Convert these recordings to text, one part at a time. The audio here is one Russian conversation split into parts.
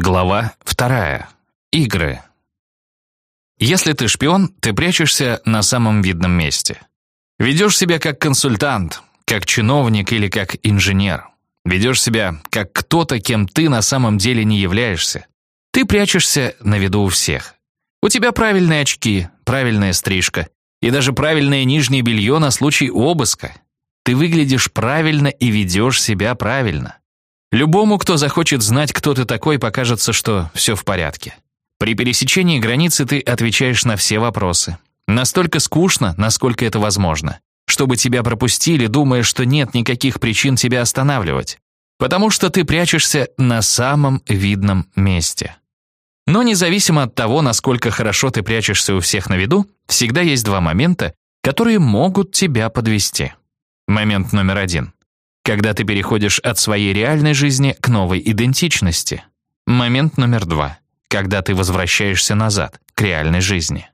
Глава вторая. Игры. Если ты шпион, ты прячешься на самом видном месте. Ведешь себя как консультант, как чиновник или как инженер. Ведешь себя как кто-то, кем ты на самом деле не являешься. Ты прячешься на виду у всех. У тебя правильные очки, правильная стрижка и даже правильное нижнее белье на случай обыска. Ты выглядишь правильно и ведешь себя правильно. Любому, кто захочет знать, кто ты такой, покажется, что все в порядке. При пересечении границы ты отвечаешь на все вопросы. Настолько скучно, насколько это возможно. Чтобы тебя пропустили, думая, что нет никаких причин тебя останавливать. Потому что ты прячешься на самом видном месте. Но независимо от того, насколько хорошо ты прячешься у всех на виду, всегда есть два момента, которые могут тебя подвести. Момент номер один. Когда ты переходишь от своей реальной жизни к новой идентичности. Момент номер два. Когда ты возвращаешься назад, к реальной жизни.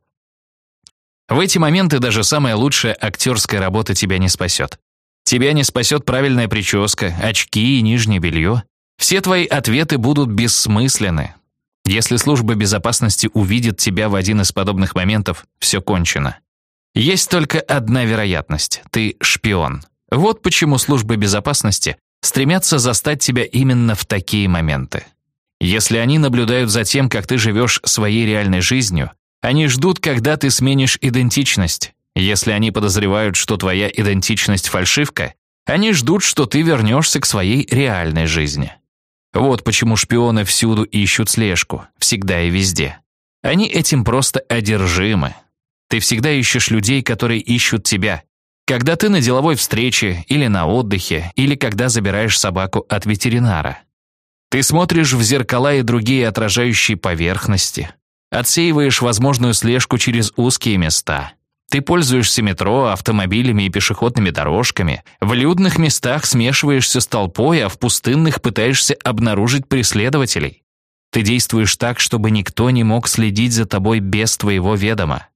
В эти моменты даже самая лучшая актерская работа тебя не спасет. Тебя не спасет правильная прическа, очки и нижнее белье. Все твои ответы будут бессмысленны, если служба безопасности увидит тебя в один из подобных моментов, все кончено. Есть только одна вероятность – ты шпион. Вот почему службы безопасности стремятся застать тебя именно в такие моменты. Если они наблюдают за тем, как ты живешь своей реальной жизнью, они ждут, когда ты сменишь идентичность. Если они подозревают, что твоя идентичность фальшивка, они ждут, что ты вернешься к своей реальной жизни. Вот почему шпионы всюду ищут слежку, всегда и везде. Они этим просто одержимы. Ты всегда ищешь людей, которые ищут тебя. Когда ты на деловой встрече, или на отдыхе, или когда забираешь собаку от ветеринара. Ты смотришь в зеркала и другие отражающие поверхности. Отсеиваешь возможную слежку через узкие места. Ты пользуешься метро, автомобилями и пешеходными дорожками. В людных местах смешиваешься с толпой, а в пустынных пытаешься обнаружить преследователей. Ты действуешь так, чтобы никто не мог следить за тобой без твоего ведома.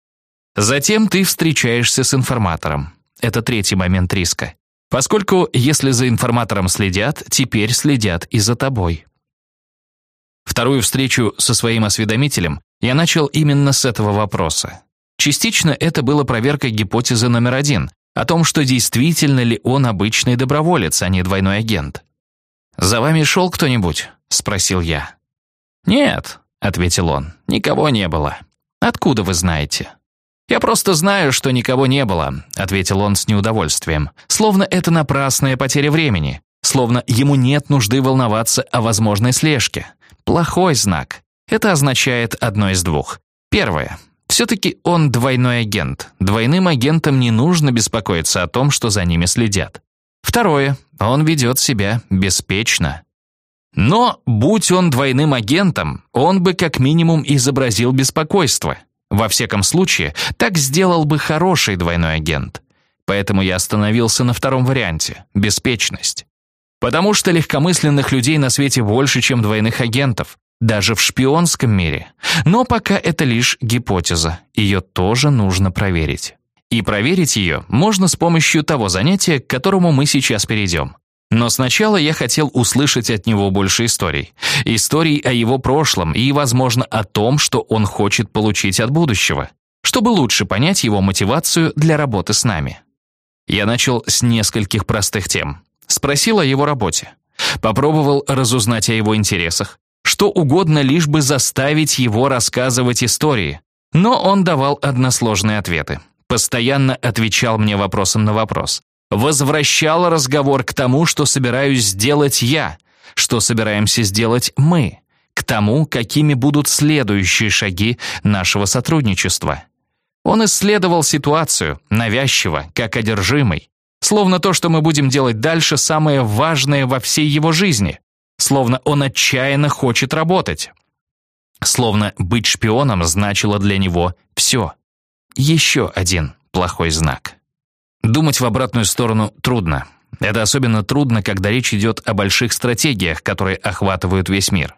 Затем ты встречаешься с информатором. Это третий момент риска. Поскольку, если за информатором следят, теперь следят и за тобой. Вторую встречу со своим осведомителем я начал именно с этого вопроса. Частично это было проверкой гипотезы номер один о том, что действительно ли он обычный доброволец, а не двойной агент. «За вами шел кто-нибудь?» — спросил я. «Нет», — ответил он, — «никого не было». «Откуда вы знаете?» «Я просто знаю, что никого не было», — ответил он с неудовольствием. «Словно это напрасная потеря времени. Словно ему нет нужды волноваться о возможной слежке. Плохой знак. Это означает одно из двух. Первое. Все-таки он двойной агент. Двойным агентам не нужно беспокоиться о том, что за ними следят. Второе. Он ведет себя беспечно. Но, будь он двойным агентом, он бы как минимум изобразил беспокойство. Во всяком случае, так сделал бы хороший двойной агент. Поэтому я остановился на втором варианте – беспечность. Потому что легкомысленных людей на свете больше, чем двойных агентов даже в шпионском мире. Но пока это лишь гипотеза, ее тоже нужно проверить. И проверить ее можно с помощью того занятия, к которому мы сейчас перейдем. Но сначала я хотел услышать от него больше историй. Историй о его прошлом и, возможно, о том, что он хочет получить от будущего, чтобы лучше понять его мотивацию для работы с нами. Я начал с нескольких простых тем. Спросил о его работе. Попробовал разузнать о его интересах, что угодно, лишь бы заставить его рассказывать истории. Но он давал односложные ответы. Постоянно отвечал мне вопросом на вопрос. Возвращал разговор к тому, что собираюсь сделать я, что собираемся сделать мы, к тому, какими будут следующие шаги нашего сотрудничества. Он исследовал ситуацию, навязчиво, как одержимый. Словно то, что мы будем делать дальше, самое важное во всей его жизни словно он отчаянно хочет работать. Словно быть шпионом значило для него все. Еще один плохой знак. Думать в обратную сторону трудно. Это особенно трудно, когда речь идет о больших стратегиях, которые охватывают весь мир.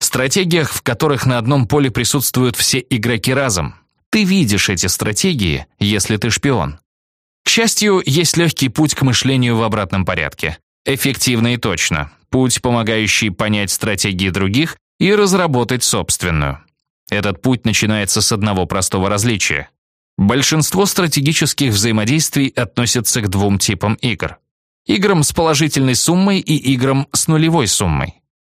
Стратегиях, в которых на одном поле присутствуют все игроки разом. Ты видишь эти стратегии, если ты шпион. К счастью, есть легкий путь к мышлению в обратном порядке. Эффективно и точно. Путь, помогающий понять стратегии других, и разработать собственную. Этот путь начинается с одного простого различия. Большинство стратегических взаимодействий относятся к двум типам игр. Играм с положительной суммой и играм с нулевой суммой.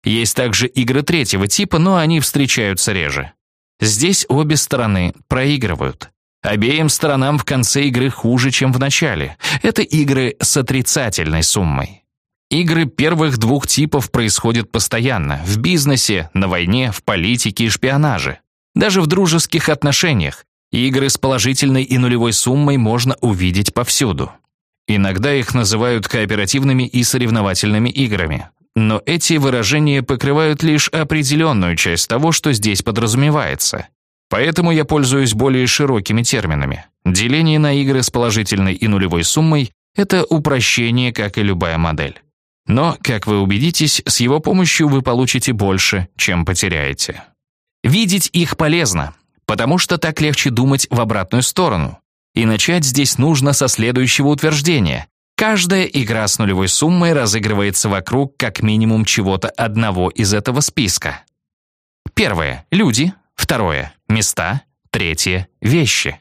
Есть также игры третьего типа, но они встречаются реже. Здесь обе стороны проигрывают. Обеим сторонам в конце игры хуже, чем в начале. Это игры с отрицательной суммой. Игры первых двух типов происходят постоянно – в бизнесе, на войне, в политике и шпионаже. Даже в дружеских отношениях. Игры с положительной и нулевой суммой можно увидеть повсюду. Иногда их называют кооперативными и соревновательными играми. Но эти выражения покрывают лишь определенную часть того, что здесь подразумевается. Поэтому я пользуюсь более широкими терминами. Деление на игры с положительной и нулевой суммой – это упрощение, как и любая модель. Но, как вы убедитесь, с его помощью вы получите больше, чем потеряете. Видеть их полезно, потому что так легче думать в обратную сторону. И начать здесь нужно со следующего утверждения. Каждая игра с нулевой суммой разыгрывается вокруг как минимум чего-то одного из этого списка. Первое – люди. Второе – места. Третье – вещи.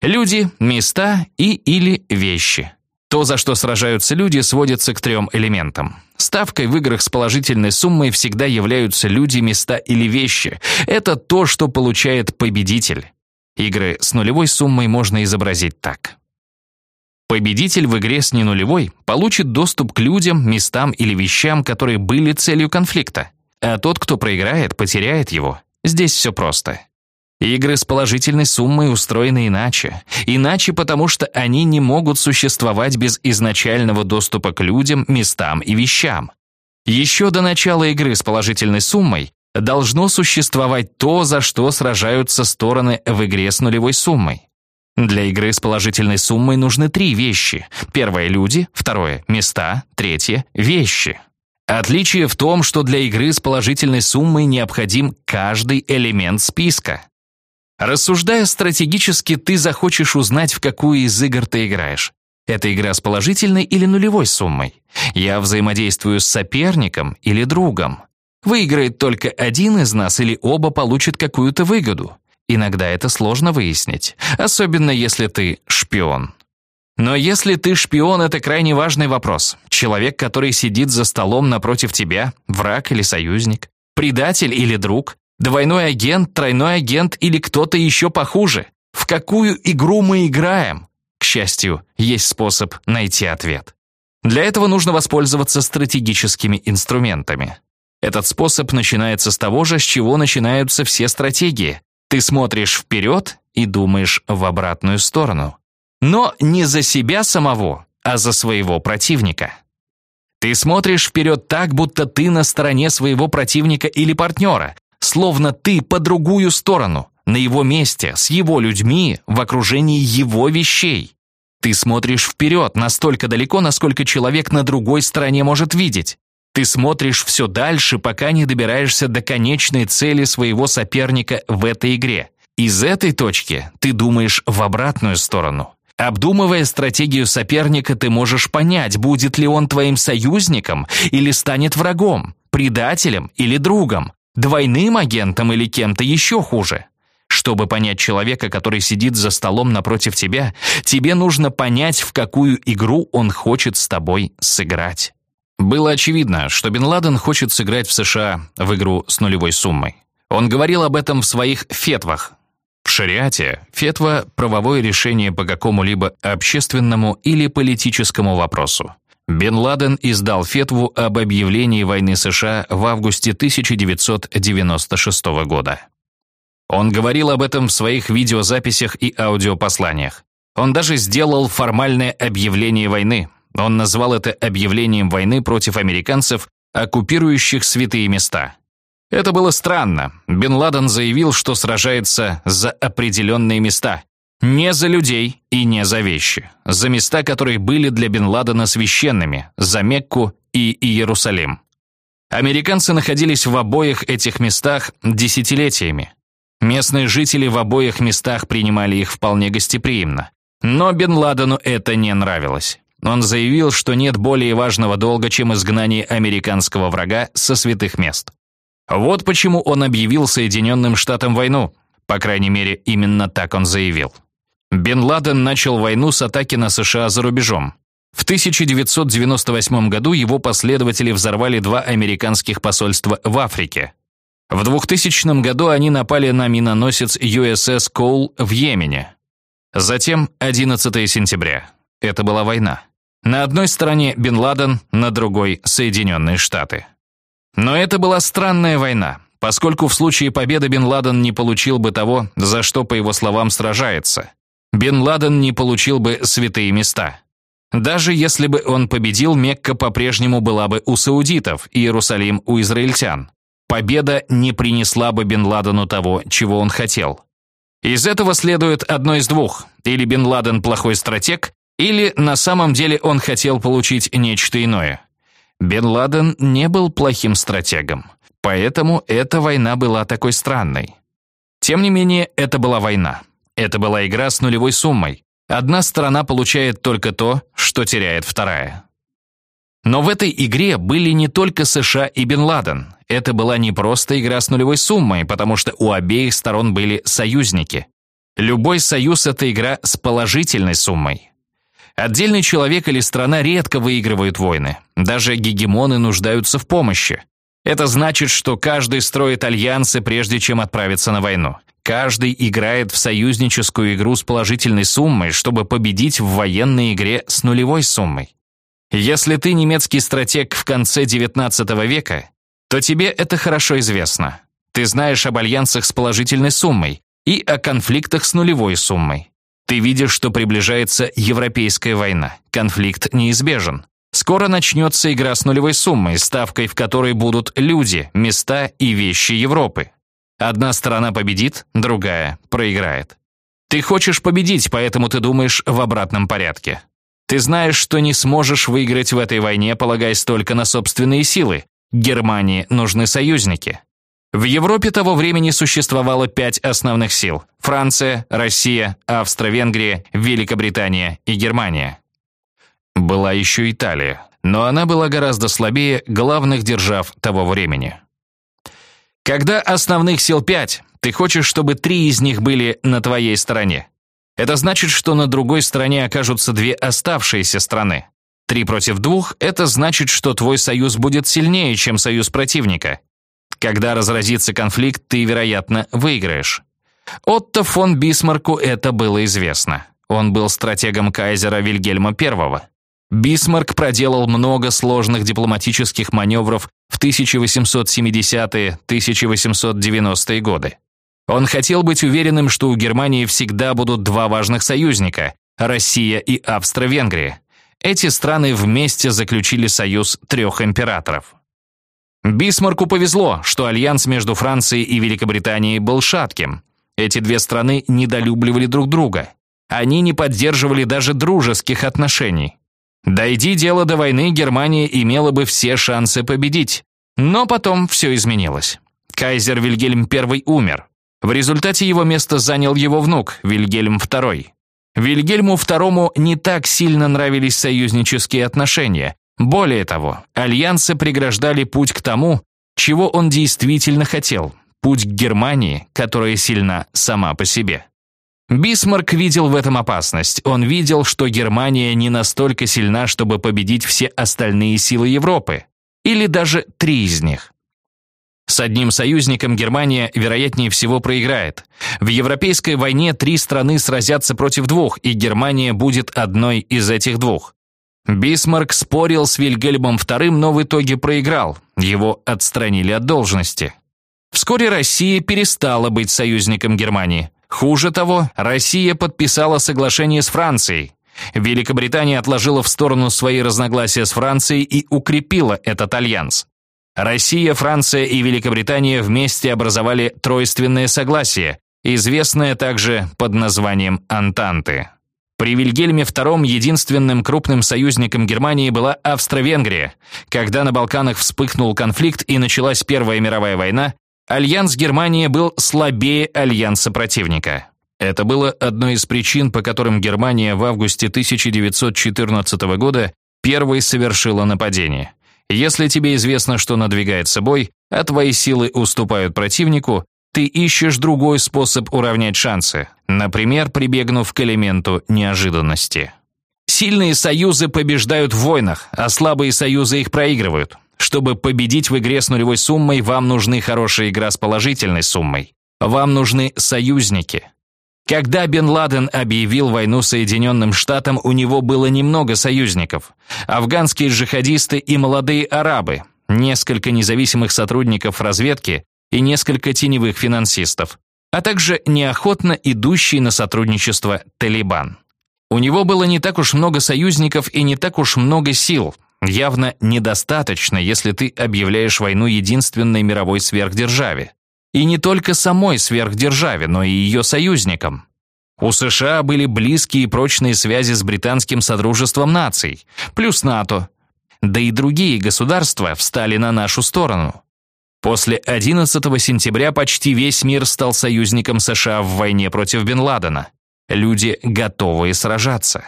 Люди, места и или вещи. То, за что сражаются люди, сводится к трем элементам. Ставкой в играх с положительной суммой всегда являются люди, места или вещи. Это то, что получает победитель. Игры с нулевой суммой можно изобразить так. Победитель в игре с ненулевой получит доступ к людям, местам или вещам, которые были целью конфликта. А тот, кто проиграет, потеряет его. Здесь все просто. Игры с положительной суммой устроены иначе. Иначе потому, что они не могут существовать без изначального доступа к людям, местам и вещам. Еще до начала игры с положительной суммой должно существовать то, за что сражаются стороны в игре с нулевой суммой. Для игры с положительной суммой нужны три вещи. Первое – люди, второе – места, третье – вещи. Отличие в том, что для игры с положительной суммой необходим каждый элемент списка. Рассуждая стратегически, ты захочешь узнать, в какую из игр ты играешь. Это игра с положительной или нулевой суммой? Я взаимодействую с соперником или другом? Выиграет только один из нас или оба получат какую-то выгоду? Иногда это сложно выяснить, особенно если ты шпион. Но если ты шпион, это крайне важный вопрос. Человек, который сидит за столом напротив тебя, враг или союзник, предатель или друг, двойной агент, тройной агент или кто-то еще похуже. В какую игру мы играем? К счастью, есть способ найти ответ. Для этого нужно воспользоваться стратегическими инструментами. Этот способ начинается с того же, с чего начинаются все стратегии. Ты смотришь вперед и думаешь в обратную сторону. Но не за себя самого, а за своего противника. Ты смотришь вперед так, будто ты на стороне своего противника или партнера, словно ты по другую сторону, на его месте, с его людьми, в окружении его вещей. Ты смотришь вперед настолько далеко, насколько человек на другой стороне может видеть. Ты смотришь все дальше, пока не добираешься до конечной цели своего соперника в этой игре. Из этой точки ты думаешь в обратную сторону. Обдумывая стратегию соперника, ты можешь понять, будет ли он твоим союзником или станет врагом, предателем или другом, двойным агентом или кем-то еще хуже. Чтобы понять человека, который сидит за столом напротив тебя, тебе нужно понять, в какую игру он хочет с тобой сыграть. Было очевидно, что Бен Ладен хочет сыграть в США в игру с нулевой суммой. Он говорил об этом в своих фетвах. В шариате фетва – правовое решение по какому-либо общественному или политическому вопросу. Бен Ладен издал фетву об объявлении войны США в августе 1996 года. Он говорил об этом в своих видеозаписях и аудиопосланиях. Он даже сделал формальное объявление войны, он назвал это объявлением войны против американцев, оккупирующих святые места. Это было странно. Бен Ладен заявил, что сражается за определенные места. Не за людей и не за вещи. За места, которые были для Бен Ладена священными, за Мекку и Иерусалим. Американцы находились в обоих этих местах десятилетиями. Местные жители в обоих местах принимали их вполне гостеприимно. Но Бен Ладену это не нравилось. Он заявил, что нет более важного долга, чем изгнание американского врага со святых мест. Вот почему он объявил Соединенным Штатам войну. По крайней мере, именно так он заявил. Бен Ладен начал войну с атаки на США за рубежом. В 1998 году его последователи взорвали два американских посольства в Африке. В 2000 году они напали на миноносец USS Cole в Йемене. Затем 11 сентября. Это была война. На одной стороне Бен Ладен, на другой – Соединенные Штаты. Но это была странная война, поскольку в случае победы Бен Ладен не получил бы того, за что, по его словам, сражается. Бен Ладен не получил бы святые места. Даже если бы он победил, Мекка по-прежнему была бы у саудитов, Иерусалим у израильтян. Победа не принесла бы Бен Ладену того, чего он хотел. Из этого следует одно из двух. Или Бен Ладен плохой стратег, или на самом деле он хотел получить нечто иное. Бен Ладен не был плохим стратегом, поэтому эта война была такой странной. Тем не менее, это была война. Это была игра с нулевой суммой. Одна сторона получает только то, что теряет вторая. Но в этой игре были не только США и Бен Ладен. Это была не просто игра с нулевой суммой, потому что у обеих сторон были союзники. Любой союз – это игра с положительной суммой. Отдельный человек или страна редко выигрывают войны. Даже гегемоны нуждаются в помощи. Это значит, что каждый строит альянсы, прежде чем отправиться на войну. Каждый играет в союзническую игру с положительной суммой, чтобы победить в военной игре с нулевой суммой. Если ты немецкий стратег в конце XIX века, то тебе это хорошо известно. Ты знаешь об альянсах с положительной суммой и о конфликтах с нулевой суммой. Ты видишь, что приближается европейская война. Конфликт неизбежен. Скоро начнется игра с нулевой суммой, ставкой в которой будут люди, места и вещи Европы. Одна сторона победит, другая проиграет. Ты хочешь победить, поэтому ты думаешь в обратном порядке. Ты знаешь, что не сможешь выиграть в этой войне, полагаясь только на собственные силы. Германии нужны союзники. В Европе того времени существовало пять основных сил – Франция, Россия, Австро-Венгрия, Великобритания и Германия. Была еще Италия, но она была гораздо слабее главных держав того времени. Когда основных сил пять, ты хочешь, чтобы три из них были на твоей стороне. Это значит, что на другой стороне окажутся две оставшиеся страны. Три против двух – это значит, что твой союз будет сильнее, чем союз противника. Когда разразится конфликт, ты, вероятно, выиграешь. Отто фон Бисмарку это было известно. Он был стратегом кайзера Вильгельма I. Бисмарк проделал много сложных дипломатических маневров в 1870-1890-е годы. Он хотел быть уверенным, что у Германии всегда будут два важных союзника – Россия и Австро-Венгрия. Эти страны вместе заключили союз трех императоров. Бисмарку повезло, что альянс между Францией и Великобританией был шатким. Эти две страны недолюбливали друг друга. Они не поддерживали даже дружеских отношений. Дойди дело до войны, Германия имела бы все шансы победить. Но потом все изменилось. Кайзер Вильгельм I умер. В результате его место занял его внук, Вильгельм II. Вильгельму II не так сильно нравились союзнические отношения. Более того, альянсы преграждали путь к тому, чего он действительно хотел – путь к Германии, которая сильна сама по себе. Бисмарк видел в этом опасность. Он видел, что Германия не настолько сильна, чтобы победить все остальные силы Европы. Или даже три из них. С одним союзником Германия, вероятнее всего, проиграет. В Европейской войне три страны сразятся против двух, и Германия будет одной из этих двух. Бисмарк спорил с Вильгельмом II, но в итоге проиграл. Его отстранили от должности. Вскоре Россия перестала быть союзником Германии. Хуже того, Россия подписала соглашение с Францией. Великобритания отложила в сторону свои разногласия с Францией и укрепила этот альянс. Россия, Франция и Великобритания вместе образовали тройственное согласие, известное также под названием Антанты. При Вильгельме II единственным крупным союзником Германии была Австро-Венгрия. Когда на Балканах вспыхнул конфликт и началась Первая мировая война, альянс Германии был слабее альянса противника. Это было одной из причин, по которым Германия в августе 1914 года первой совершила нападение. Если тебе известно, что надвигается бой, а твои силы уступают противнику, ты ищешь другой способ уравнять шансы, например, прибегнув к элементу неожиданности. Сильные союзы побеждают в войнах, а слабые союзы их проигрывают. Чтобы победить в игре с нулевой суммой, вам нужны хорошая игра с положительной суммой. Вам нужны союзники. Когда Бен Ладен объявил войну Соединенным Штатам, у него было немного союзников. Афганские джихадисты и молодые арабы, несколько независимых сотрудников разведки и несколько теневых финансистов, а также неохотно идущий на сотрудничество Талибан. У него было не так уж много союзников и не так уж много сил, явно недостаточно, если ты объявляешь войну единственной мировой сверхдержаве. И не только самой сверхдержаве, но и ее союзникам. У США были близкие и прочные связи с британским Содружеством наций, плюс НАТО. Да и другие государства встали на нашу сторону. После 11 сентября почти весь мир стал союзником США в войне против Бен Ладена. Люди готовые сражаться.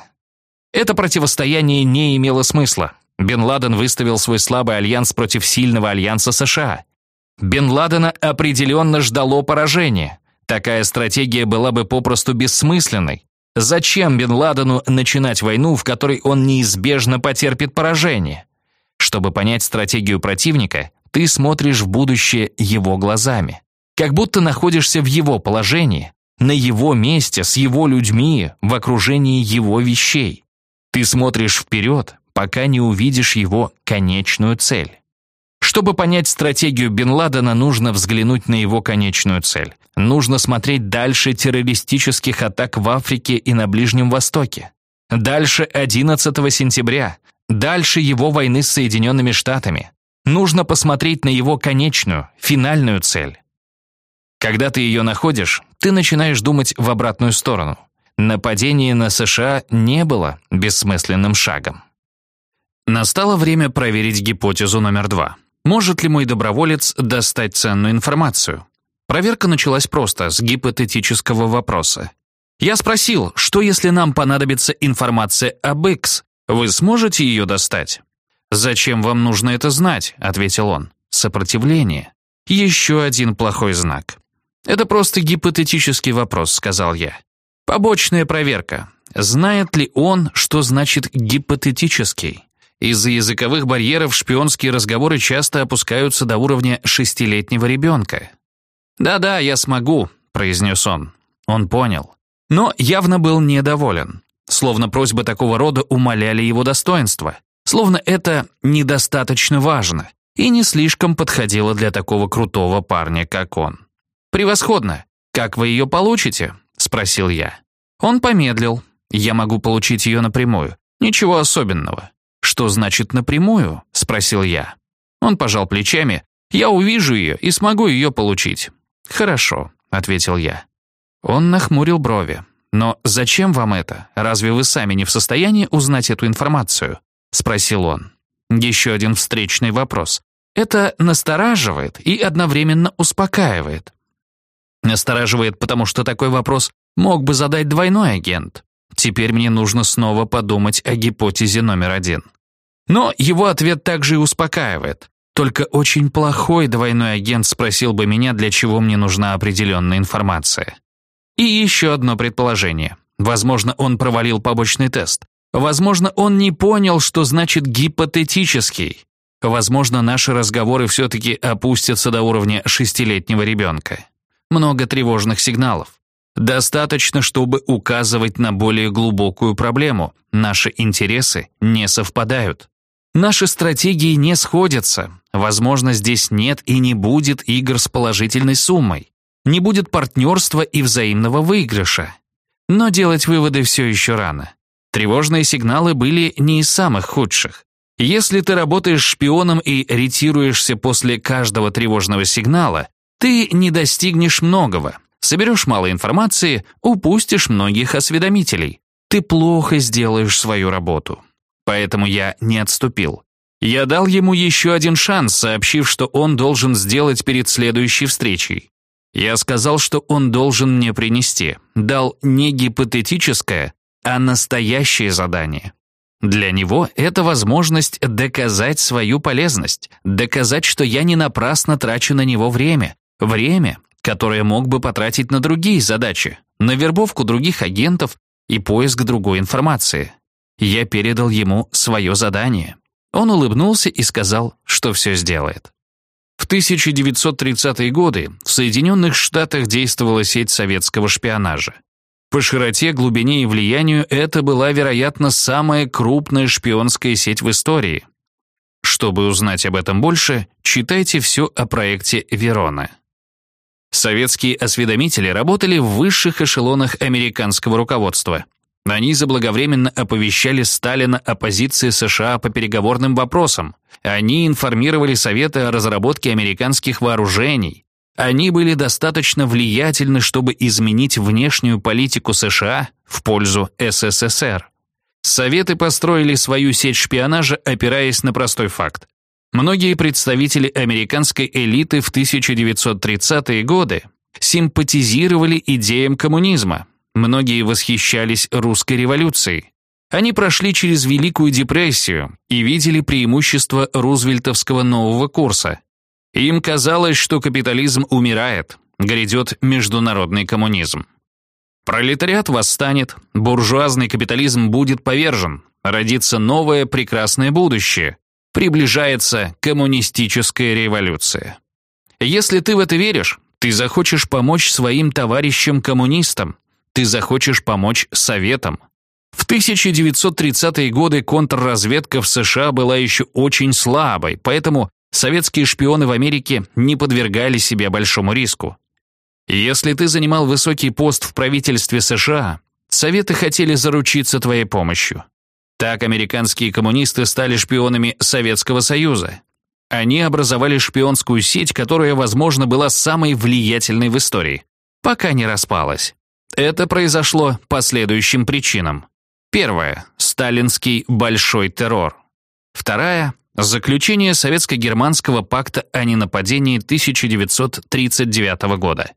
Это противостояние не имело смысла. Бен Ладен выставил свой слабый альянс против сильного альянса США. Бен Ладена определенно ждало поражения. Такая стратегия была бы попросту бессмысленной. Зачем Бен Ладену начинать войну, в которой он неизбежно потерпит поражение? Чтобы понять стратегию противника, ты смотришь в будущее его глазами. Как будто находишься в его положении, на его месте, с его людьми, в окружении его вещей. Ты смотришь вперед, пока не увидишь его конечную цель. Чтобы понять стратегию Бен Ладена, нужно взглянуть на его конечную цель. Нужно смотреть дальше террористических атак в Африке и на Ближнем Востоке. Дальше 11 сентября. Дальше его войны с Соединенными Штатами. Нужно посмотреть на его конечную, финальную цель. Когда ты ее находишь, ты начинаешь думать в обратную сторону. Нападение на США не было бессмысленным шагом. Настало время проверить гипотезу номер два. Может ли мой доброволец достать ценную информацию? Проверка началась просто, с гипотетического вопроса. Я спросил, что если нам понадобится информация об X? Вы сможете ее достать? «Зачем вам нужно это знать?» — ответил он. «Сопротивление. Еще один плохой знак. «Это просто гипотетический вопрос», — сказал я. «Побочная проверка. Знает ли он, что значит «гипотетический»?» Из-за языковых барьеров шпионские разговоры часто опускаются до уровня шестилетнего ребенка. «Да-да, я смогу», — произнес он. Он понял. Но явно был недоволен. Словно просьбы такого рода умаляли его достоинство. Словно это недостаточно важно и не слишком подходило для такого крутого парня, как он. «Превосходно! Как вы ее получите?» — спросил я. Он помедлил. «Я могу получить ее напрямую. Ничего особенного». «Что значит напрямую?» — спросил я. Он пожал плечами. «Я увижу ее и смогу ее получить». «Хорошо», — ответил я. Он нахмурил брови. «Но зачем вам это? Разве вы сами не в состоянии узнать эту информацию?» — спросил он. Еще один встречный вопрос. Это настораживает и одновременно успокаивает. Настораживает, потому что такой вопрос мог бы задать двойной агент. Теперь мне нужно снова подумать о гипотезе номер один. Но его ответ также и успокаивает. Только очень плохой двойной агент спросил бы меня, для чего мне нужна определенная информация. И еще одно предположение. Возможно, он провалил побочный тест. Возможно, он не понял, что значит гипотетический. Возможно, наши разговоры все-таки опустятся до уровня шестилетнего ребенка много тревожных сигналов. Достаточно, чтобы указывать на более глубокую проблему. Наши интересы не совпадают. Наши стратегии не сходятся. Возможно, здесь нет и не будет игр с положительной суммой. Не будет партнерства и взаимного выигрыша. Но делать выводы все еще рано. Тревожные сигналы были не из самых худших. Если ты работаешь шпионом и ретируешься после каждого тревожного сигнала, ты не достигнешь многого. Соберешь мало информации, упустишь многих осведомителей. Ты плохо сделаешь свою работу. Поэтому я не отступил. Я дал ему еще один шанс, сообщив, что он должен сделать перед следующей встречей. Я сказал, что он должен мне принести. Дал не гипотетическое, а настоящее задание. Для него это возможность доказать свою полезность, доказать, что я не напрасно трачу на него время, время, которое мог бы потратить на другие задачи, на вербовку других агентов и поиск другой информации. Я передал ему свое задание. Он улыбнулся и сказал, что все сделает. В 1930-е годы в Соединенных Штатах действовала сеть советского шпионажа. По широте, глубине и влиянию это была, вероятно, самая крупная шпионская сеть в истории. Чтобы узнать об этом больше, читайте все о проекте «Верона». Советские осведомители работали в высших эшелонах американского руководства. Они заблаговременно оповещали Сталина о позиции США по переговорным вопросам. Они информировали Советы о разработке американских вооружений, они были достаточно влиятельны, чтобы изменить внешнюю политику США в пользу СССР. Советы построили свою сеть шпионажа, опираясь на простой факт. Многие представители американской элиты в 1930-е годы симпатизировали идеям коммунизма. Многие восхищались русской революцией. Они прошли через Великую депрессию и видели преимущества рузвельтовского нового курса. Им казалось, что капитализм умирает, грядет международный коммунизм. Пролетариат восстанет, буржуазный капитализм будет повержен, родится новое прекрасное будущее, приближается коммунистическая революция. Если ты в это веришь, ты захочешь помочь своим товарищам-коммунистам, ты захочешь помочь Советам. В 1930-е годы контрразведка в США была еще очень слабой, поэтому советские шпионы в Америке не подвергали себя большому риску. Если ты занимал высокий пост в правительстве США, Советы хотели заручиться твоей помощью. Так американские коммунисты стали шпионами Советского Союза. Они образовали шпионскую сеть, которая, возможно, была самой влиятельной в истории, пока не распалась. Это произошло по следующим причинам. Первое – сталинский большой террор. Вторая Заключение Советско-германского пакта о ненападении 1939 года.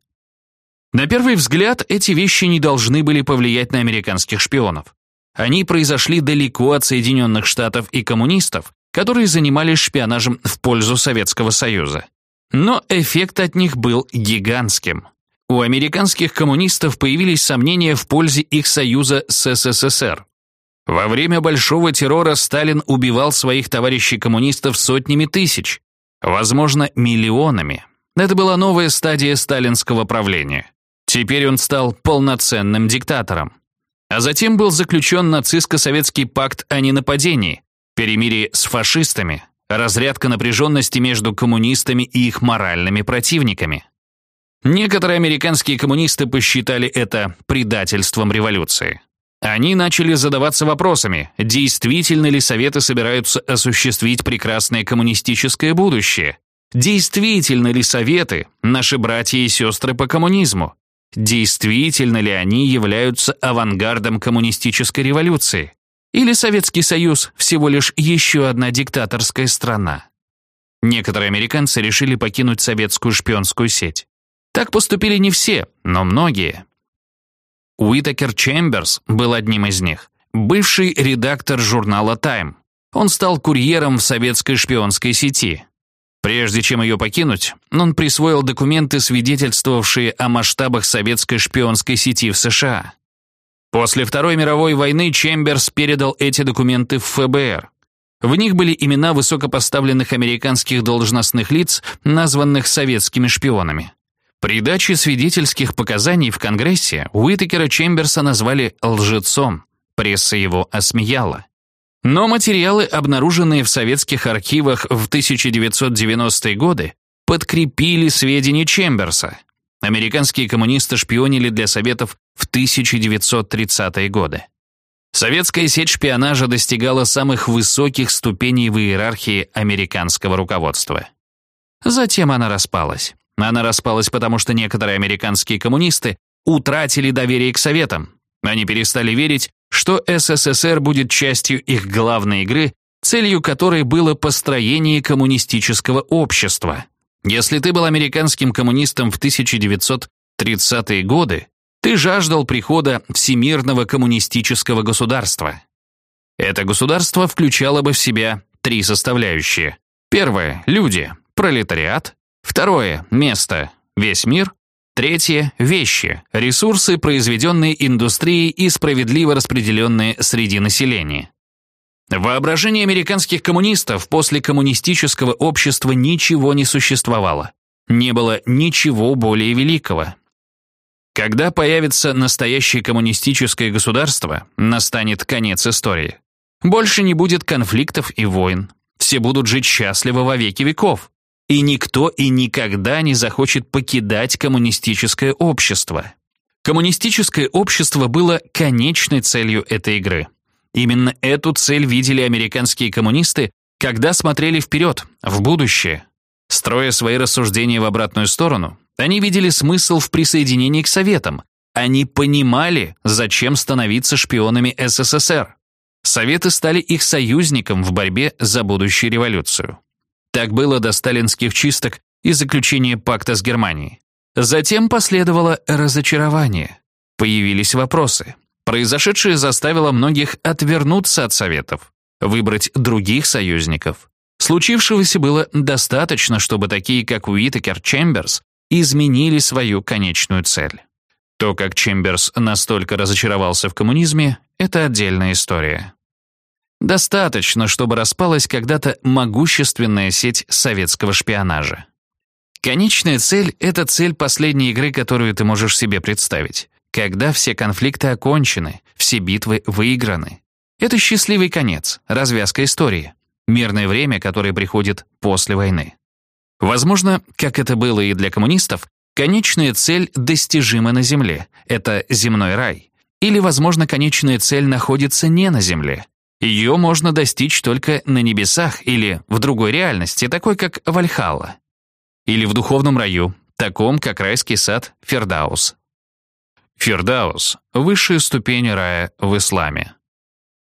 На первый взгляд, эти вещи не должны были повлиять на американских шпионов. Они произошли далеко от Соединенных Штатов и коммунистов, которые занимались шпионажем в пользу Советского Союза. Но эффект от них был гигантским. У американских коммунистов появились сомнения в пользе их союза с СССР. Во время Большого террора Сталин убивал своих товарищей-коммунистов сотнями тысяч, возможно, миллионами. Это была новая стадия сталинского правления. Теперь он стал полноценным диктатором. А затем был заключен нацистско-советский пакт о ненападении, перемирие с фашистами, разрядка напряженности между коммунистами и их моральными противниками. Некоторые американские коммунисты посчитали это предательством революции. Они начали задаваться вопросами, действительно ли Советы собираются осуществить прекрасное коммунистическое будущее? Действительно ли Советы – наши братья и сестры по коммунизму? Действительно ли они являются авангардом коммунистической революции? Или Советский Союз – всего лишь еще одна диктаторская страна? Некоторые американцы решили покинуть советскую шпионскую сеть. Так поступили не все, но многие. Уитакер Чемберс был одним из них, бывший редактор журнала «Тайм». Он стал курьером в советской шпионской сети. Прежде чем ее покинуть, он присвоил документы, свидетельствовавшие о масштабах советской шпионской сети в США. После Второй мировой войны Чемберс передал эти документы в ФБР. В них были имена высокопоставленных американских должностных лиц, названных советскими шпионами. При даче свидетельских показаний в Конгрессе Уитакера Чемберса назвали лжецом, пресса его осмеяла. Но материалы, обнаруженные в советских архивах в 1990-е годы, подкрепили сведения Чемберса. Американские коммунисты шпионили для Советов в 1930-е годы. Советская сеть шпионажа достигала самых высоких ступеней в иерархии американского руководства. Затем она распалась. Она распалась потому, что некоторые американские коммунисты утратили доверие к Советам. Они перестали верить, что СССР будет частью их главной игры, целью которой было построение коммунистического общества. Если ты был американским коммунистом в 1930-е годы, ты жаждал прихода всемирного коммунистического государства. Это государство включало бы в себя три составляющие. Первое – люди, пролетариат. Второе – место, весь мир. Третье – вещи, ресурсы, произведенные индустрией и справедливо распределенные среди населения. Воображение американских коммунистов после коммунистического общества ничего не существовало. Не было ничего более великого. Когда появится настоящее коммунистическое государство, настанет конец истории. Больше не будет конфликтов и войн. Все будут жить счастливо во веки веков. И никто и никогда не захочет покидать коммунистическое общество. Коммунистическое общество было конечной целью этой игры. Именно эту цель видели американские коммунисты, когда смотрели вперед, в будущее. Строя свои рассуждения в обратную сторону, они видели смысл в присоединении к Советам. Они понимали, зачем становиться шпионами СССР. Советы стали их союзником в борьбе за будущую революцию. Так было до сталинских чисток и заключения пакта с Германией. Затем последовало разочарование. Появились вопросы. Произошедшее заставило многих отвернуться от Советов, выбрать других союзников. Случившегося было достаточно, чтобы такие, как Уитакер Чемберс, изменили свою конечную цель. То, как Чемберс настолько разочаровался в коммунизме, это отдельная история. Достаточно, чтобы распалась когда-то могущественная сеть советского шпионажа. Конечная цель — это цель последней игры, которую ты можешь себе представить. Когда все конфликты окончены, все битвы выиграны. Это счастливый конец, развязка истории. Мирное время, которое приходит после войны. Возможно, как это было и для коммунистов, конечная цель достижима на Земле. Это земной рай. Или, возможно, конечная цель находится не на Земле. Ее можно достичь только на небесах или в другой реальности, такой как Вальхалла. Или в духовном раю, таком как райский сад Фердаус. Фердаус — высшая ступень рая в исламе.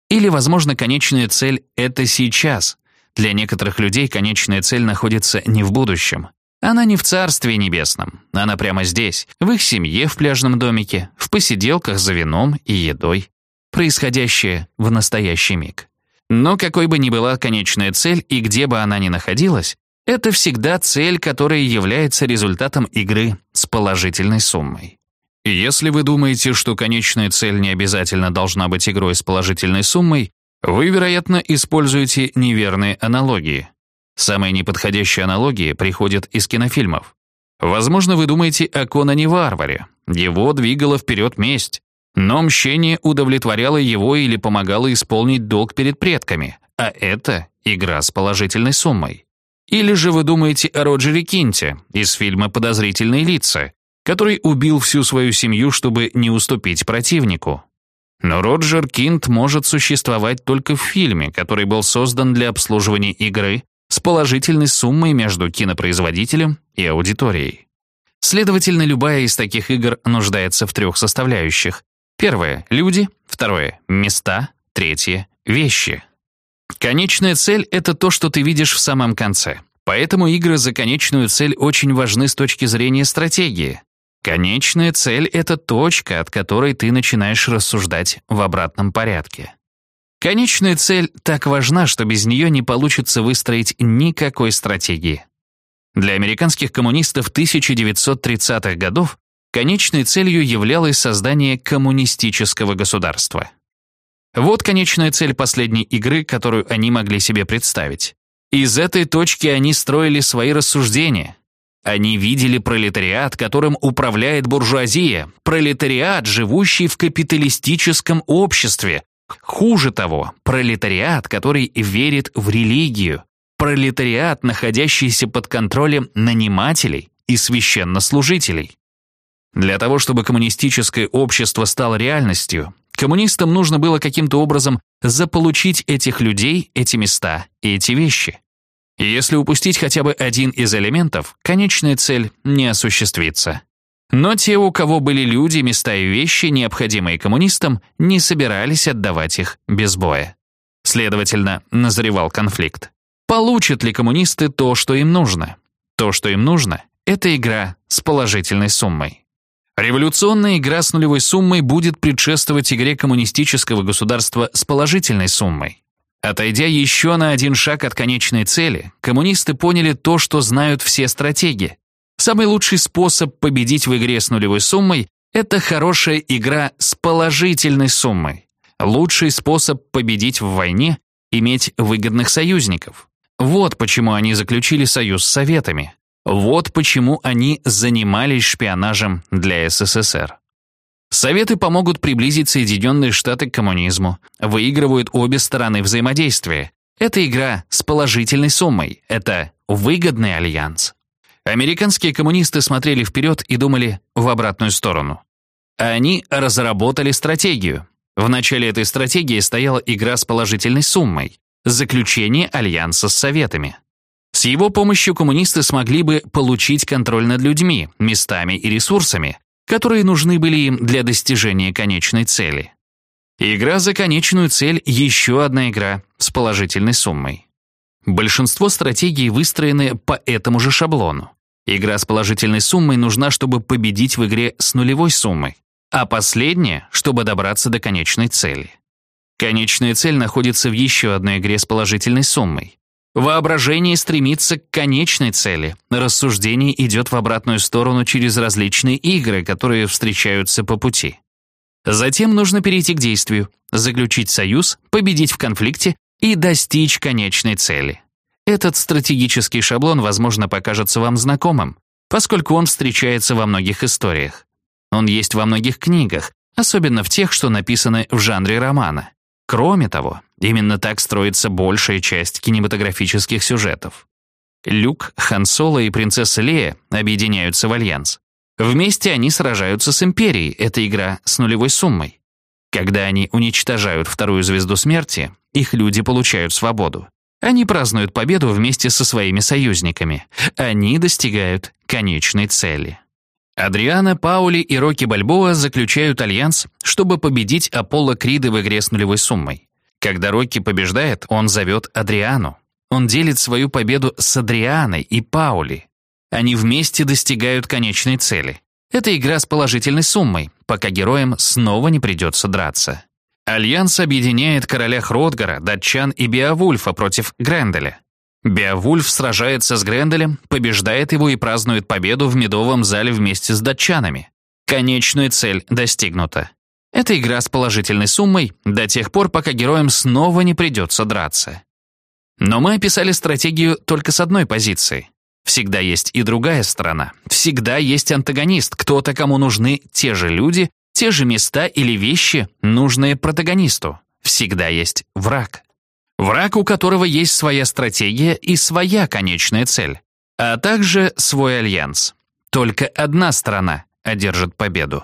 Или, возможно, конечная цель — это сейчас. Для некоторых людей конечная цель находится не в будущем. Она не в Царстве Небесном. Она прямо здесь, в их семье в пляжном домике, в посиделках за вином и едой происходящее в настоящий миг. Но какой бы ни была конечная цель и где бы она ни находилась, это всегда цель, которая является результатом игры с положительной суммой. И если вы думаете, что конечная цель не обязательно должна быть игрой с положительной суммой, вы, вероятно, используете неверные аналогии. Самые неподходящие аналогии приходят из кинофильмов. Возможно, вы думаете о Конане Варваре. Его двигала вперед месть. Но мщение удовлетворяло его или помогало исполнить долг перед предками, а это игра с положительной суммой. Или же вы думаете о Роджере Кинте из фильма «Подозрительные лица», который убил всю свою семью, чтобы не уступить противнику. Но Роджер Кинт может существовать только в фильме, который был создан для обслуживания игры с положительной суммой между кинопроизводителем и аудиторией. Следовательно, любая из таких игр нуждается в трех составляющих Первое — люди, второе — места, третье — вещи. Конечная цель — это то, что ты видишь в самом конце. Поэтому игры за конечную цель очень важны с точки зрения стратегии. Конечная цель — это точка, от которой ты начинаешь рассуждать в обратном порядке. Конечная цель так важна, что без нее не получится выстроить никакой стратегии. Для американских коммунистов 1930-х годов конечной целью являлось создание коммунистического государства. Вот конечная цель последней игры, которую они могли себе представить. Из этой точки они строили свои рассуждения. Они видели пролетариат, которым управляет буржуазия, пролетариат, живущий в капиталистическом обществе. Хуже того, пролетариат, который верит в религию, пролетариат, находящийся под контролем нанимателей и священнослужителей. Для того, чтобы коммунистическое общество стало реальностью, коммунистам нужно было каким-то образом заполучить этих людей, эти места и эти вещи. И если упустить хотя бы один из элементов, конечная цель не осуществится. Но те, у кого были люди, места и вещи, необходимые коммунистам, не собирались отдавать их без боя. Следовательно, назревал конфликт. Получат ли коммунисты то, что им нужно? То, что им нужно, это игра с положительной суммой. Революционная игра с нулевой суммой будет предшествовать игре коммунистического государства с положительной суммой. Отойдя еще на один шаг от конечной цели, коммунисты поняли то, что знают все стратеги. Самый лучший способ победить в игре с нулевой суммой – это хорошая игра с положительной суммой. Лучший способ победить в войне – иметь выгодных союзников. Вот почему они заключили союз с Советами. Вот почему они занимались шпионажем для СССР. Советы помогут приблизить Соединенные Штаты к коммунизму, выигрывают обе стороны взаимодействия. Это игра с положительной суммой, это выгодный альянс. Американские коммунисты смотрели вперед и думали в обратную сторону. Они разработали стратегию. В начале этой стратегии стояла игра с положительной суммой, заключение альянса с Советами. С его помощью коммунисты смогли бы получить контроль над людьми, местами и ресурсами, которые нужны были им для достижения конечной цели. Игра за конечную цель – еще одна игра с положительной суммой. Большинство стратегий выстроены по этому же шаблону. Игра с положительной суммой нужна, чтобы победить в игре с нулевой суммой, а последняя – чтобы добраться до конечной цели. Конечная цель находится в еще одной игре с положительной суммой. Воображение стремится к конечной цели. Рассуждение идет в обратную сторону через различные игры, которые встречаются по пути. Затем нужно перейти к действию, заключить союз, победить в конфликте и достичь конечной цели. Этот стратегический шаблон, возможно, покажется вам знакомым, поскольку он встречается во многих историях. Он есть во многих книгах, особенно в тех, что написаны в жанре романа. Кроме того, именно так строится большая часть кинематографических сюжетов. Люк, Хан Соло и принцесса Лея объединяются в альянс. Вместе они сражаются с Империей, это игра с нулевой суммой. Когда они уничтожают вторую звезду смерти, их люди получают свободу. Они празднуют победу вместе со своими союзниками. Они достигают конечной цели. Адриана, Паули и Рокки Бальбоа заключают альянс, чтобы победить Аполло Крида в игре с нулевой суммой. Когда Рокки побеждает, он зовет Адриану. Он делит свою победу с Адрианой и Паули. Они вместе достигают конечной цели. Это игра с положительной суммой, пока героям снова не придется драться. Альянс объединяет короля Хродгара, датчан и Беовульфа против Гренделя. Беовульф сражается с Гренделем, побеждает его и празднует победу в медовом зале вместе с датчанами. Конечная цель достигнута. Это игра с положительной суммой до тех пор, пока героям снова не придется драться. Но мы описали стратегию только с одной позиции. Всегда есть и другая сторона. Всегда есть антагонист, кто-то, кому нужны те же люди, те же места или вещи, нужные протагонисту. Всегда есть враг. Враг, у которого есть своя стратегия и своя конечная цель, а также свой альянс. Только одна страна одержит победу.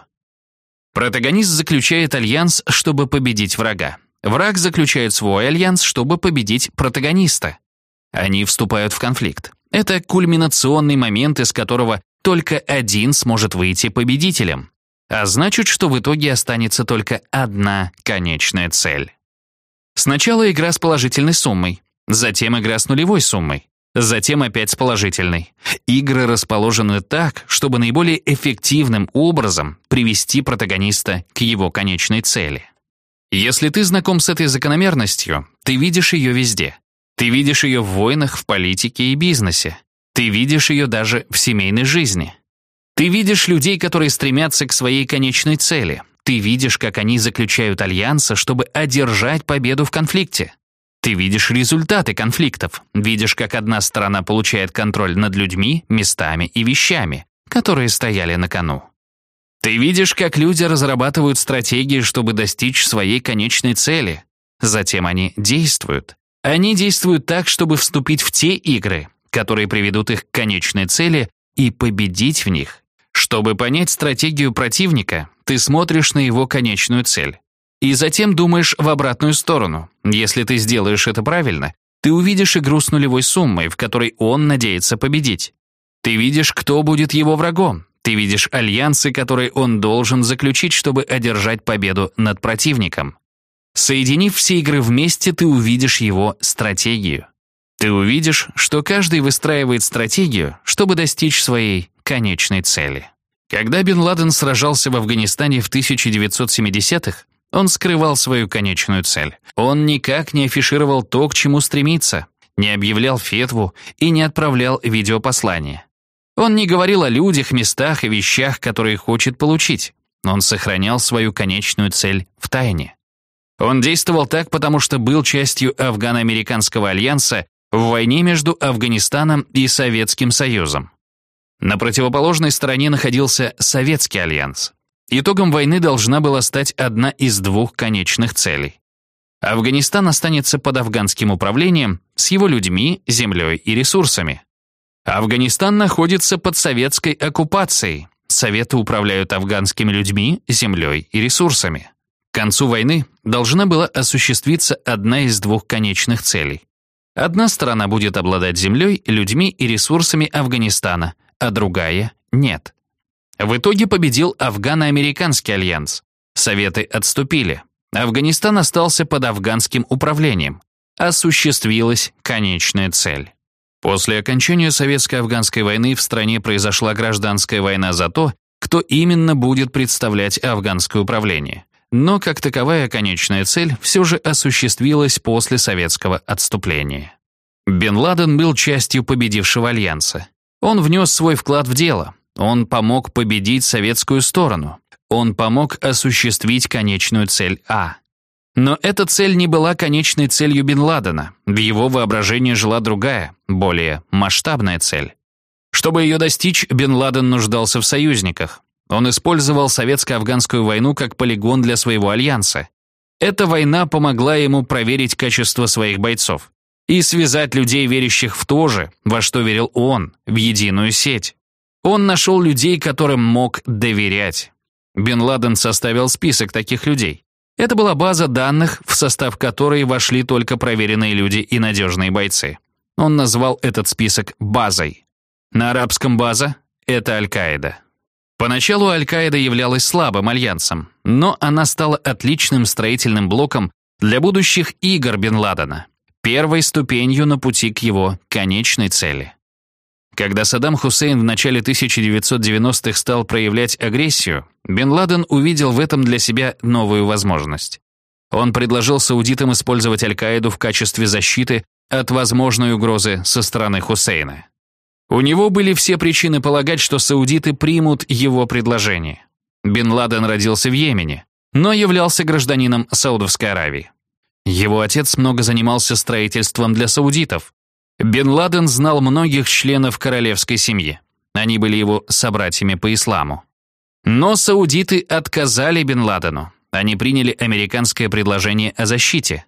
Протагонист заключает альянс, чтобы победить врага. Враг заключает свой альянс, чтобы победить протагониста. Они вступают в конфликт. Это кульминационный момент, из которого только один сможет выйти победителем. А значит, что в итоге останется только одна конечная цель. Сначала игра с положительной суммой, затем игра с нулевой суммой, затем опять с положительной. Игры расположены так, чтобы наиболее эффективным образом привести протагониста к его конечной цели. Если ты знаком с этой закономерностью, ты видишь ее везде. Ты видишь ее в войнах, в политике и бизнесе. Ты видишь ее даже в семейной жизни. Ты видишь людей, которые стремятся к своей конечной цели, ты видишь, как они заключают альянсы, чтобы одержать победу в конфликте. Ты видишь результаты конфликтов, видишь, как одна сторона получает контроль над людьми, местами и вещами, которые стояли на кону. Ты видишь, как люди разрабатывают стратегии, чтобы достичь своей конечной цели. Затем они действуют. Они действуют так, чтобы вступить в те игры, которые приведут их к конечной цели и победить в них. Чтобы понять стратегию противника, ты смотришь на его конечную цель. И затем думаешь в обратную сторону. Если ты сделаешь это правильно, ты увидишь игру с нулевой суммой, в которой он надеется победить. Ты видишь, кто будет его врагом. Ты видишь альянсы, которые он должен заключить, чтобы одержать победу над противником. Соединив все игры вместе, ты увидишь его стратегию. Ты увидишь, что каждый выстраивает стратегию, чтобы достичь своей конечной цели. Когда Бен Ладен сражался в Афганистане в 1970-х, он скрывал свою конечную цель. Он никак не афишировал то, к чему стремится, не объявлял фетву и не отправлял видеопослания. Он не говорил о людях, местах и вещах, которые хочет получить. Он сохранял свою конечную цель в тайне. Он действовал так, потому что был частью Афгано-Американского альянса в войне между Афганистаном и Советским Союзом. На противоположной стороне находился Советский альянс. Итогом войны должна была стать одна из двух конечных целей. Афганистан останется под афганским управлением с его людьми, землей и ресурсами. Афганистан находится под советской оккупацией. Советы управляют афганскими людьми, землей и ресурсами. К концу войны должна была осуществиться одна из двух конечных целей. Одна сторона будет обладать землей, людьми и ресурсами Афганистана, а другая — нет. В итоге победил Афгано-Американский альянс. Советы отступили. Афганистан остался под афганским управлением. Осуществилась конечная цель. После окончания Советско-Афганской войны в стране произошла гражданская война за то, кто именно будет представлять афганское управление. Но как таковая конечная цель все же осуществилась после советского отступления. Бен Ладен был частью победившего альянса. Он внес свой вклад в дело. Он помог победить советскую сторону. Он помог осуществить конечную цель А. Но эта цель не была конечной целью Бен Ладена. В его воображении жила другая, более масштабная цель. Чтобы ее достичь, Бен Ладен нуждался в союзниках. Он использовал советско-афганскую войну как полигон для своего альянса. Эта война помогла ему проверить качество своих бойцов и связать людей, верящих в то же, во что верил он, в единую сеть. Он нашел людей, которым мог доверять. Бен Ладен составил список таких людей. Это была база данных, в состав которой вошли только проверенные люди и надежные бойцы. Он назвал этот список базой. На арабском база — это Аль-Каида. Поначалу Аль-Каида являлась слабым альянсом, но она стала отличным строительным блоком для будущих игр Бен Ладена первой ступенью на пути к его конечной цели. Когда Саддам Хусейн в начале 1990-х стал проявлять агрессию, Бен Ладен увидел в этом для себя новую возможность. Он предложил саудитам использовать Аль-Каиду в качестве защиты от возможной угрозы со стороны Хусейна. У него были все причины полагать, что саудиты примут его предложение. Бен Ладен родился в Йемене, но являлся гражданином Саудовской Аравии. Его отец много занимался строительством для саудитов. Бен Ладен знал многих членов королевской семьи. Они были его собратьями по исламу. Но саудиты отказали Бен Ладену. Они приняли американское предложение о защите.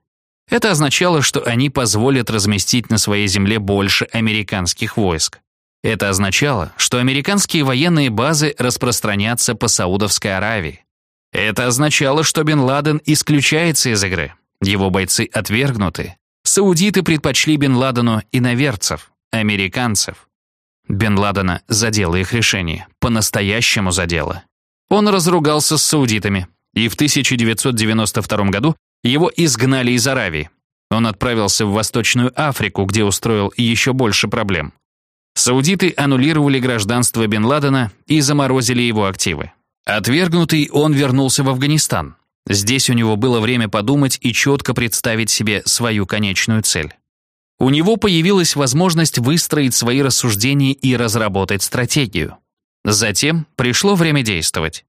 Это означало, что они позволят разместить на своей земле больше американских войск. Это означало, что американские военные базы распространятся по Саудовской Аравии. Это означало, что Бен Ладен исключается из игры. Его бойцы отвергнуты. Саудиты предпочли Бен Ладену иноверцев, американцев. Бен Ладена задело их решение, по-настоящему задело. Он разругался с саудитами, и в 1992 году его изгнали из Аравии. Он отправился в Восточную Африку, где устроил еще больше проблем. Саудиты аннулировали гражданство Бен Ладена и заморозили его активы. Отвергнутый, он вернулся в Афганистан. Здесь у него было время подумать и четко представить себе свою конечную цель. У него появилась возможность выстроить свои рассуждения и разработать стратегию. Затем пришло время действовать.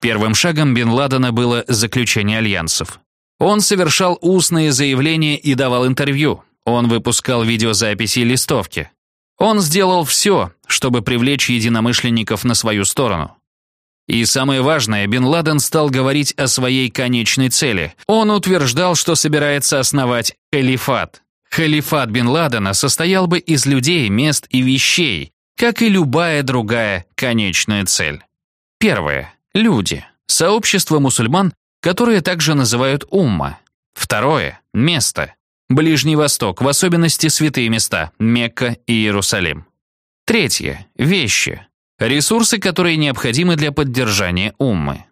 Первым шагом Бен Ладена было заключение альянсов. Он совершал устные заявления и давал интервью. Он выпускал видеозаписи и листовки. Он сделал все, чтобы привлечь единомышленников на свою сторону. И самое важное, Бен Ладен стал говорить о своей конечной цели. Он утверждал, что собирается основать халифат. Халифат Бен Ладена состоял бы из людей, мест и вещей, как и любая другая конечная цель. Первое. Люди. Сообщество мусульман, которые также называют умма. Второе. Место. Ближний Восток, в особенности святые места, Мекка и Иерусалим. Третье. Вещи. Ресурсы, которые необходимы для поддержания уммы.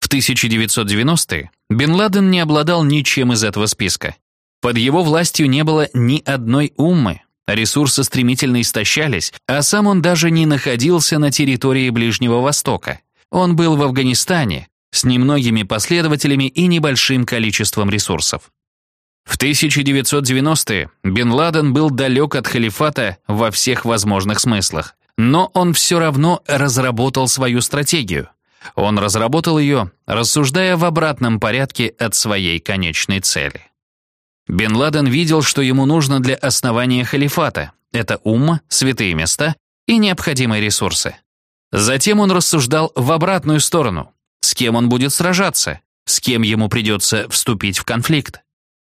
В 1990-е Бен Ладен не обладал ничем из этого списка. Под его властью не было ни одной уммы. Ресурсы стремительно истощались, а сам он даже не находился на территории Ближнего Востока. Он был в Афганистане с немногими последователями и небольшим количеством ресурсов. В 1990-е Бен Ладен был далек от халифата во всех возможных смыслах, но он все равно разработал свою стратегию. Он разработал ее, рассуждая в обратном порядке от своей конечной цели. Бен Ладен видел, что ему нужно для основания халифата. Это ум, святые места и необходимые ресурсы. Затем он рассуждал в обратную сторону. С кем он будет сражаться? С кем ему придется вступить в конфликт?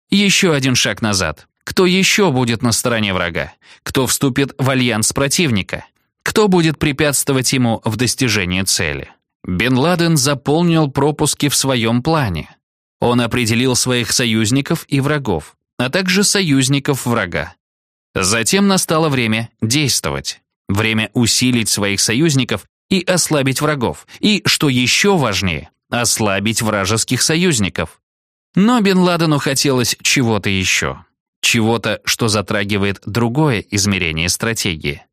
Еще один шаг назад. Кто еще будет на стороне врага? Кто вступит в альянс противника? Кто будет препятствовать ему в достижении цели? Бен Ладен заполнил пропуски в своем плане. Он определил своих союзников и врагов, а также союзников врага. Затем настало время действовать. Время усилить своих союзников и ослабить врагов. И, что еще важнее, ослабить вражеских союзников. Но Бен Ладену хотелось чего-то еще. Чего-то, что затрагивает другое измерение стратегии.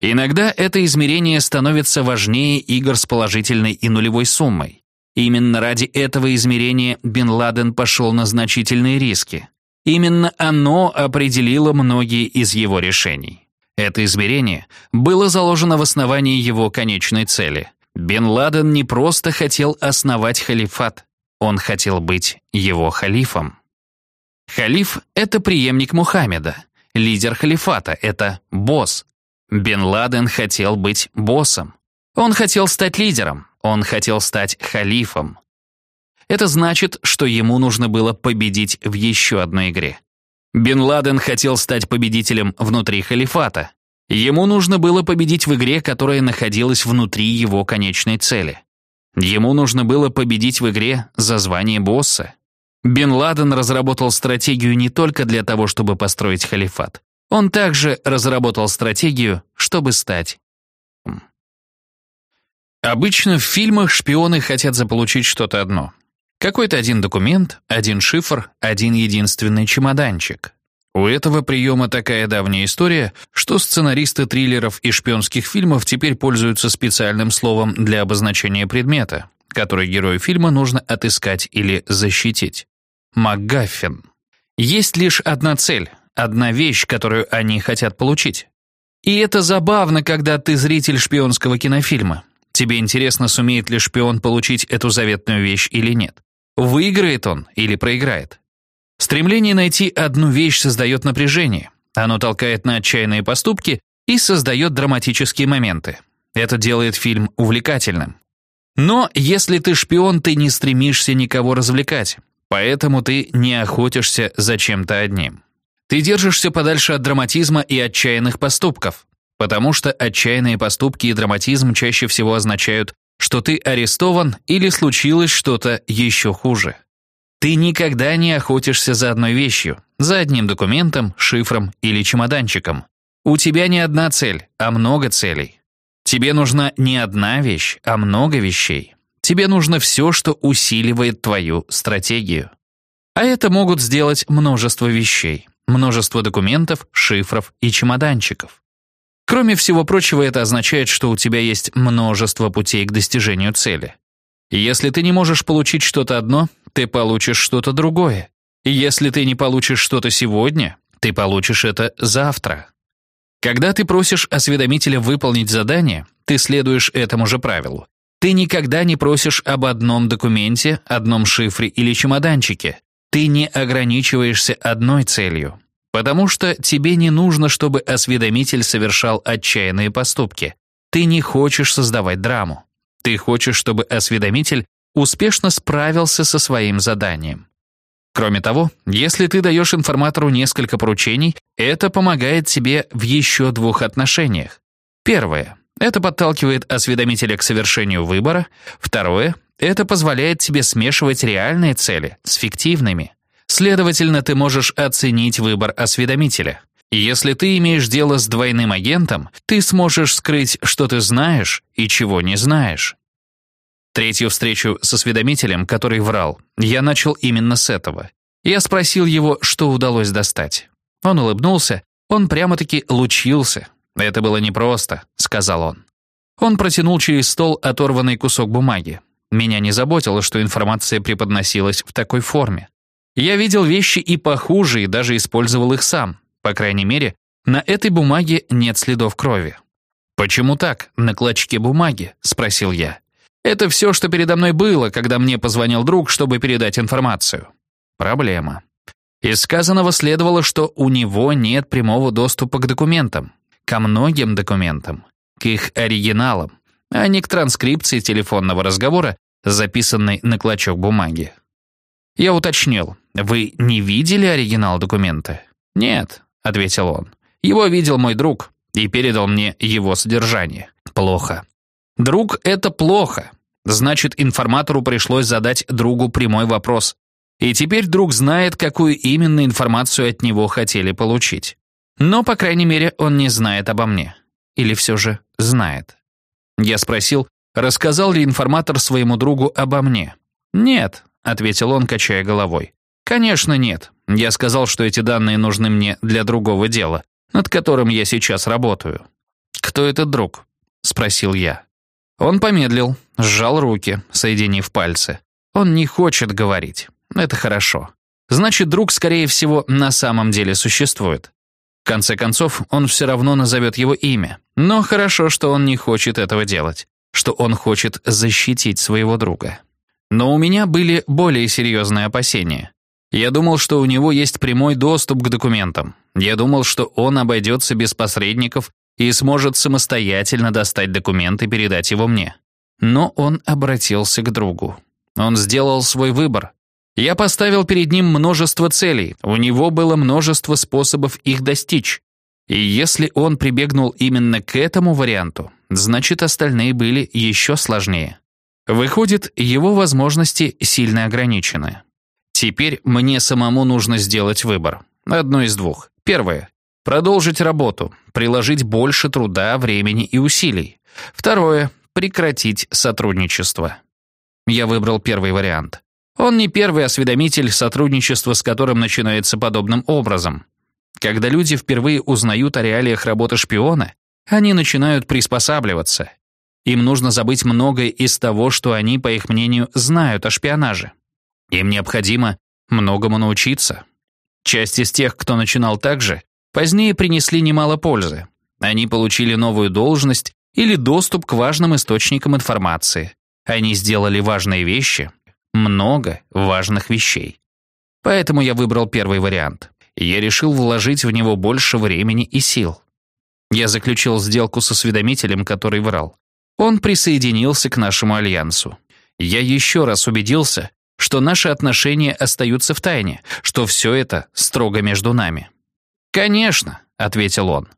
Иногда это измерение становится важнее игр с положительной и нулевой суммой. Именно ради этого измерения Бен Ладен пошел на значительные риски. Именно оно определило многие из его решений. Это измерение было заложено в основании его конечной цели. Бен Ладен не просто хотел основать халифат, он хотел быть его халифом. Халиф — это преемник Мухаммеда. Лидер халифата — это босс. Бен Ладен хотел быть боссом. Он хотел стать лидером. Он хотел стать халифом. Это значит, что ему нужно было победить в еще одной игре. Бен Ладен хотел стать победителем внутри халифата. Ему нужно было победить в игре, которая находилась внутри его конечной цели. Ему нужно было победить в игре за звание босса. Бен Ладен разработал стратегию не только для того, чтобы построить халифат. Он также разработал стратегию, чтобы стать Обычно в фильмах шпионы хотят заполучить что-то одно. Какой-то один документ, один шифр, один единственный чемоданчик. У этого приема такая давняя история, что сценаристы триллеров и шпионских фильмов теперь пользуются специальным словом для обозначения предмета, который герою фильма нужно отыскать или защитить. МакГаффин. Есть лишь одна цель, одна вещь, которую они хотят получить. И это забавно, когда ты зритель шпионского кинофильма. Тебе интересно, сумеет ли шпион получить эту заветную вещь или нет. Выиграет он или проиграет. Стремление найти одну вещь создает напряжение. Оно толкает на отчаянные поступки и создает драматические моменты. Это делает фильм увлекательным. Но если ты шпион, ты не стремишься никого развлекать, поэтому ты не охотишься за чем-то одним. Ты держишься подальше от драматизма и отчаянных поступков. Потому что отчаянные поступки и драматизм чаще всего означают, что ты арестован или случилось что-то еще хуже. Ты никогда не охотишься за одной вещью, за одним документом, шифром или чемоданчиком. У тебя не одна цель, а много целей. Тебе нужна не одна вещь, а много вещей. Тебе нужно все, что усиливает твою стратегию. А это могут сделать множество вещей, множество документов, шифров и чемоданчиков. Кроме всего прочего, это означает, что у тебя есть множество путей к достижению цели. Если ты не можешь получить что-то одно, ты получишь что-то другое. Если ты не получишь что-то сегодня, ты получишь это завтра. Когда ты просишь осведомителя выполнить задание, ты следуешь этому же правилу. Ты никогда не просишь об одном документе, одном шифре или чемоданчике. Ты не ограничиваешься одной целью. Потому что тебе не нужно, чтобы осведомитель совершал отчаянные поступки. Ты не хочешь создавать драму. Ты хочешь, чтобы осведомитель успешно справился со своим заданием. Кроме того, если ты даешь информатору несколько поручений, это помогает тебе в еще двух отношениях. Первое. Это подталкивает осведомителя к совершению выбора. Второе. Это позволяет тебе смешивать реальные цели с фиктивными. Следовательно, ты можешь оценить выбор осведомителя. Если ты имеешь дело с двойным агентом, ты сможешь скрыть, что ты знаешь и чего не знаешь. Третью встречу с осведомителем, который врал, я начал именно с этого. Я спросил его, что удалось достать. Он улыбнулся, Он прямо-таки лучился. «Это было непросто», — сказал он. Он протянул через стол оторванный кусок бумаги. Меня не заботило, что информация преподносилась в такой форме. Я видел вещи и похуже, и даже использовал их сам. По крайней мере, на этой бумаге нет следов крови. «Почему так, на клочке бумаги?» — спросил я. «Это все, что передо мной было, когда мне позвонил друг, чтобы передать информацию». Проблема. Из сказанного следовало, что у него нет прямого доступа к документам, ко многим документам, к их оригиналам, а не к транскрипции телефонного разговора, записанной на клочок бумаги. Я уточнил, «Вы не видели оригинал документа?» «Нет», — ответил он. «Его видел мой друг и передал мне его содержание. Плохо. Друг — это плохо. Значит, информатору пришлось задать другу прямой вопрос. И теперь друг знает, какую именно информацию от него хотели получить. Но, по крайней мере, он не знает обо мне. Или все же знает. Я спросил, рассказал ли информатор своему другу обо мне. «Нет», — ответил он, качая головой. «Конечно нет. Я сказал, что эти данные нужны мне для другого дела, над которым я сейчас работаю». «Кто этот друг?» — спросил я. Он помедлил, сжал руки, соединив пальцы. Он не хочет говорить. Это хорошо. Значит, друг, скорее всего, на самом деле существует. В конце концов, он все равно назовет его имя. Но хорошо, что он не хочет этого делать. Что он хочет защитить своего друга. Но у меня были более серьезные опасения. Я думал, что у него есть прямой доступ к документам. Я думал, что он обойдется без посредников и сможет самостоятельно достать документ и передать его мне. Но он обратился к другу. Он сделал свой выбор. Я поставил перед ним множество целей, у него было множество способов их достичь. И если он прибегнул именно к этому варианту, значит остальные были еще сложнее. Выходит, его возможности сильно ограничены. Теперь мне самому нужно сделать выбор. Одно из двух. Первое. Продолжить работу, приложить больше труда, времени и усилий. Второе. Прекратить сотрудничество. Я выбрал первый вариант. Он не первый осведомитель, сотрудничество с которым начинается подобным образом. Когда люди впервые узнают о реалиях работы шпиона, они начинают приспосабливаться. Им нужно забыть многое из того, что они, по их мнению, знают о шпионаже. Им необходимо многому научиться. Часть из тех, кто начинал так же, позднее принесли немало пользы. Они получили новую должность или доступ к важным источникам информации. Они сделали важные вещи, много важных вещей. Поэтому я выбрал первый вариант. Я решил вложить в него больше времени и сил. Я заключил сделку с осведомителем, который врал. Он присоединился к нашему альянсу. Я еще раз убедился, что наши отношения остаются в тайне, что все это строго между нами. «Конечно», — ответил он.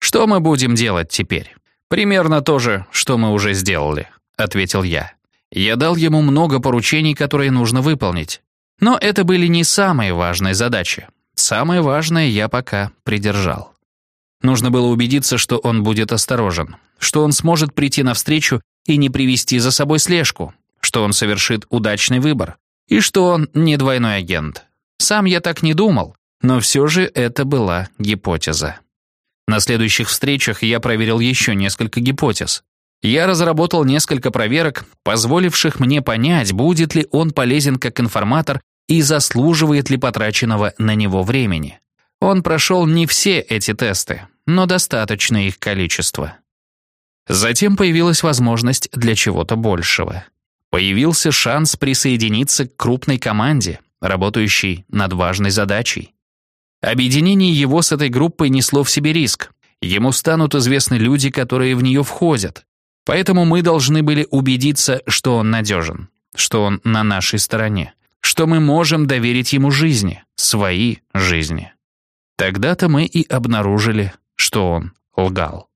«Что мы будем делать теперь?» «Примерно то же, что мы уже сделали», — ответил я. Я дал ему много поручений, которые нужно выполнить. Но это были не самые важные задачи. Самое важное я пока придержал. Нужно было убедиться, что он будет осторожен, что он сможет прийти навстречу и не привести за собой слежку, что он совершит удачный выбор, и что он не двойной агент. Сам я так не думал, но все же это была гипотеза. На следующих встречах я проверил еще несколько гипотез. Я разработал несколько проверок, позволивших мне понять, будет ли он полезен как информатор и заслуживает ли потраченного на него времени. Он прошел не все эти тесты, но достаточное их количество. Затем появилась возможность для чего-то большего. Появился шанс присоединиться к крупной команде, работающей над важной задачей. Объединение его с этой группой несло в себе риск. Ему станут известны люди, которые в нее входят, Поэтому мы должны были убедиться, что он надежен, что он на нашей стороне, что мы можем доверить ему жизни, свои жизни. Тогда-то мы и обнаружили, что он лгал.